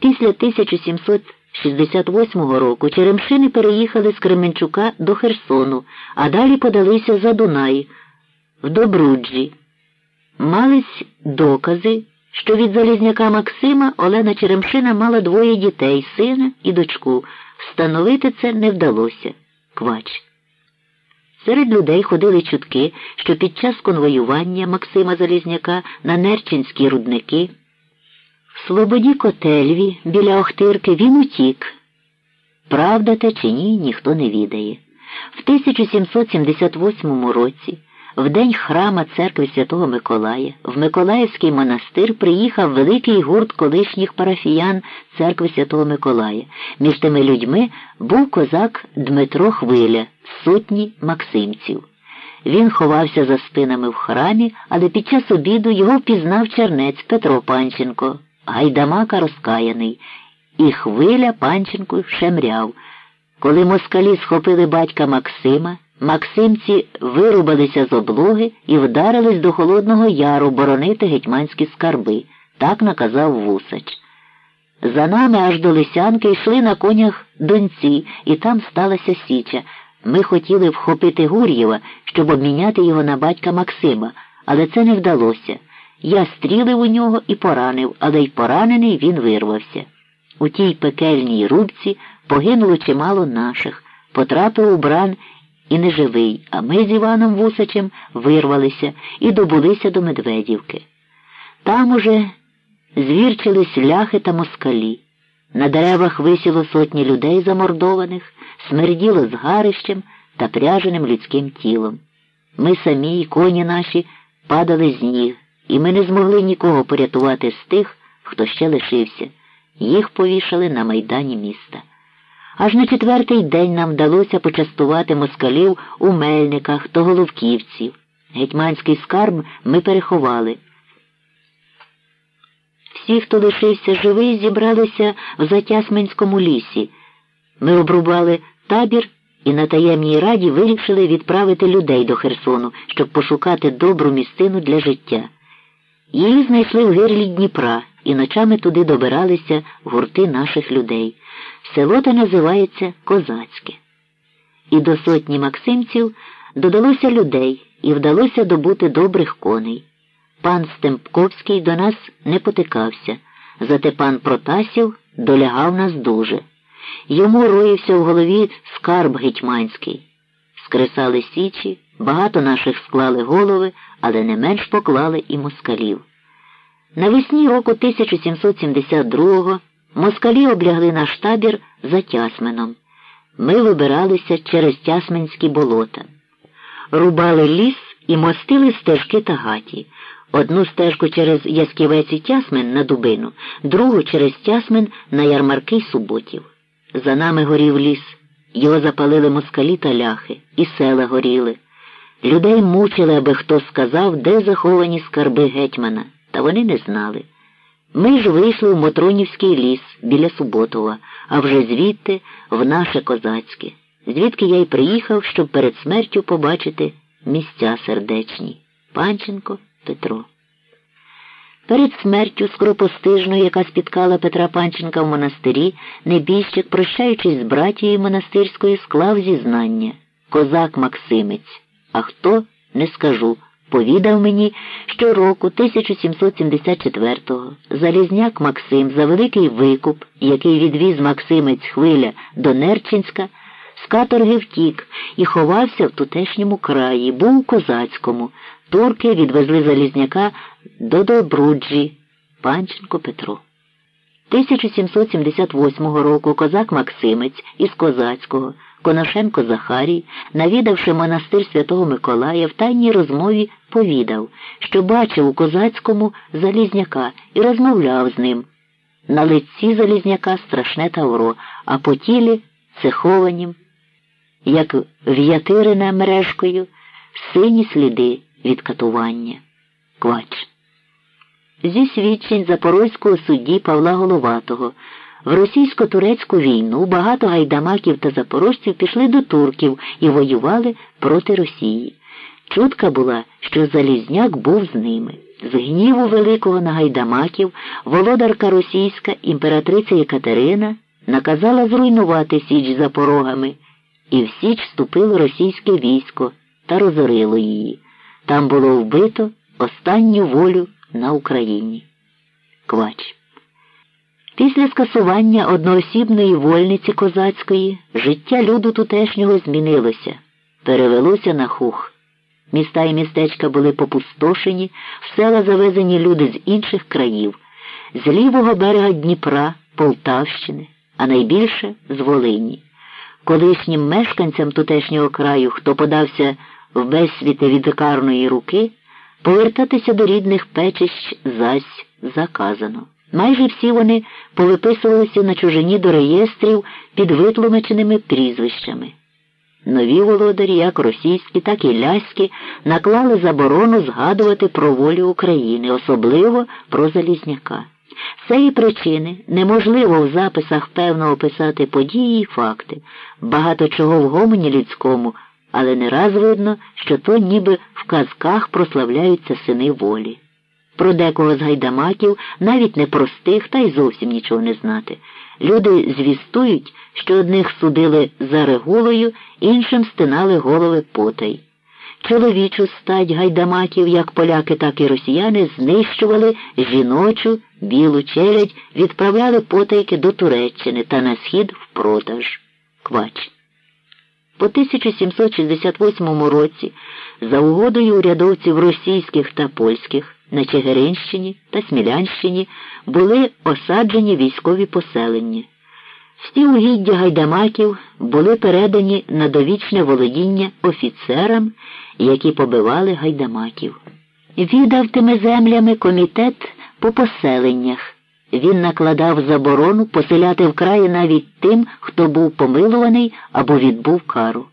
Після 1768 року Черемшини переїхали з Кременчука до Херсону, а далі подалися за Дунай в Добруджі. Мались докази, що від Залізняка Максима Олена Черемшина мала двоє дітей, сина і дочку. Встановити це не вдалося. Квач. Серед людей ходили чутки, що під час конвоювання Максима Залізняка на Нерчинські рудники в Слободі Котельві біля Охтирки він утік. Правда те чи ні, ніхто не відає. В 1778 році, в день храма церкви Святого Миколая, в Миколаївський монастир приїхав великий гурт колишніх парафіян церкви Святого Миколая. Між тими людьми був козак Дмитро Хвиля, сотні максимців. Він ховався за спинами в храмі, але під час обіду його впізнав чернець Петро Панченко, гайдамака розкаяний, і хвиля Панченку шемряв. Коли москалі схопили батька Максима, Максимці вирубалися з облоги і вдарились до Холодного Яру боронити гетьманські скарби, так наказав Вусач. За нами аж до Лисянки йшли на конях донці, і там сталася Січа. Ми хотіли вхопити Гур'єва, щоб обміняти його на батька Максима, але це не вдалося. Я стрілив у нього і поранив, але й поранений він вирвався. У тій пекельній рубці погинуло чимало наших, потрапив у бран і неживий, а ми з Іваном Вусачем вирвалися і добулися до Медведівки. Там уже звірчились ляхи та москалі. На деревах висіло сотні людей замордованих, смерділо згарищем та пряженим людським тілом. Ми самі і коні наші падали з ніг, і ми не змогли нікого порятувати з тих, хто ще лишився. Їх повішали на майдані міста. Аж на четвертий день нам вдалося почастувати москалів у мельниках та головківців. Гетьманський скарб ми переховали. Всі, хто лишився живий, зібралися в Затясменському лісі. Ми обрубали табір і на таємній раді вирішили відправити людей до Херсону, щоб пошукати добру місцину для життя. Її знайшли в гирлі Дніпра, і ночами туди добиралися гурти наших людей. Село те називається Козацьке. І до сотні максимців додалося людей і вдалося добути добрих коней. Пан Стемпковський до нас не потикався, зате пан Протасів долягав нас дуже. Йому роївся в голові скарб гетьманський. Скресали січі, багато наших склали голови, але не менш поклали і москалів. Навесні року 1772-го москалі облягли наш табір за Тясменом. Ми вибиралися через Тясменські болота, рубали ліс і мостили стежки та гаті. Одну стежку через Ясківець і Тясмен на Дубину, другу через Тясмен на ярмарки й суботів. За нами горів ліс, його запалили москалі та ляхи, і села горіли. Людей мучили, аби хто сказав, де заховані скарби гетьмана, та вони не знали. Ми ж вийшли в Мотронівський ліс біля Суботова, а вже звідти в наше козацьке, звідки я й приїхав, щоб перед смертю побачити місця сердечні. Панченко Петро. Перед смертю скоропостижною, яка спіткала Петра Панченка в монастирі, небіжчик, прощаючись з братією монастирською, склав зізнання козак Максимець. А хто не скажу. Повідав мені, що року 1774-го Залізняк Максим за великий викуп, який відвіз Максимець Хвиля до Нерчинська, з каторги втік і ховався в тутешньому краї, був козацькому. Турки відвезли Залізняка до Добруджі, Панченко Петро. 1778 року козак Максимець із Козацького, Коношенко Захарій, навідавши монастир Святого Миколая, в тайній розмові повідав, що бачив у козацькому Залізняка і розмовляв з ним. На лиці Залізняка страшне тавро, а по тілі цехованім, як в'ятирина мережкою, сині сліди від катування. Квач. Зі свідчень запорозького судді Павла Головатого в російсько-турецьку війну багато гайдамаків та запорожців пішли до турків і воювали проти Росії. Чутка була, що Залізняк був з ними. З гніву великого на гайдамаків володарка російська імператриця Єкатерина наказала зруйнувати Січ за порогами, і в Січ вступило російське військо та розорило її. Там було вбито останню волю на Україні. Квач. Після скасування одноосібної вольниці козацької життя люду тутешнього змінилося, перевелося на хух. Міста і містечка були попустошені, в села завезені люди з інших країв, з лівого берега Дніпра, Полтавщини, а найбільше з Волині. Колишнім мешканцям тутешнього краю, хто подався в безсвіти від лекарної руки, повертатися до рідних печищ зась заказано. Майже всі вони повиписувалися на чужині до реєстрів під витлумаченими прізвищами. Нові володарі, як російські, так і ляські, наклали заборону згадувати про волю України, особливо про Залізняка. З цієї причини неможливо в записах певно описати події і факти, багато чого в гомоні людському, але не раз видно, що то ніби в казках прославляються сини волі. Про декого з гайдамаків, навіть не простих, та й зовсім нічого не знати. Люди звістують, що одних судили за регулою, іншим стинали голови потай. Чоловічу стать гайдамаків, як поляки, так і росіяни, знищували жіночу, білу челядь, відправляли потайки до Туреччини та на схід в продаж. Квач. По 1768 році за угодою урядовців російських та польських на Чигиринщині та Смілянщині були осаджені військові поселення. Всі угіддя гайдамаків були передані на довічне володіння офіцерам, які побивали гайдамаків. Віддав тими землями комітет по поселеннях. Він накладав заборону поселяти в краї навіть тим, хто був помилуваний або відбув кару.